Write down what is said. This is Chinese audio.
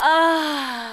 啊。